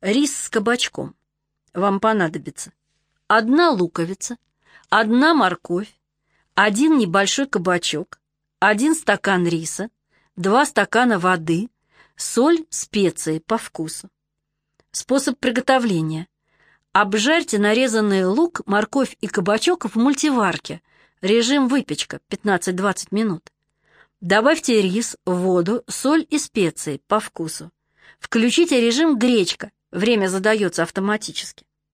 Рис с кабачком. Вам понадобится одна луковица, одна морковь, один небольшой кабачок, один стакан риса, два стакана воды, соль, специи по вкусу. Способ приготовления. Обжарьте нарезанный лук, морковь и кабачок в мультиварке. Режим выпечка 15-20 минут. Добавьте рис, воду, соль и специи по вкусу. Включите режим гречка. Время задается автоматически.